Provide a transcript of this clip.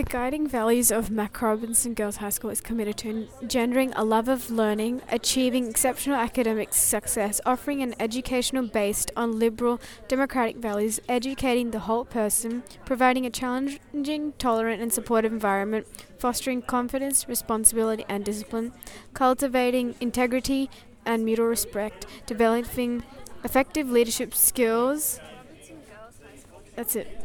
The guiding values of MacRobertson Girls High School is committed to engendering a love of learning, achieving exceptional academic success, offering an educational based on liberal democratic values, educating the whole person, providing a challenging, tolerant, and supportive environment, fostering confidence, responsibility, and discipline, cultivating integrity and mutual respect, developing effective leadership skills. That's it.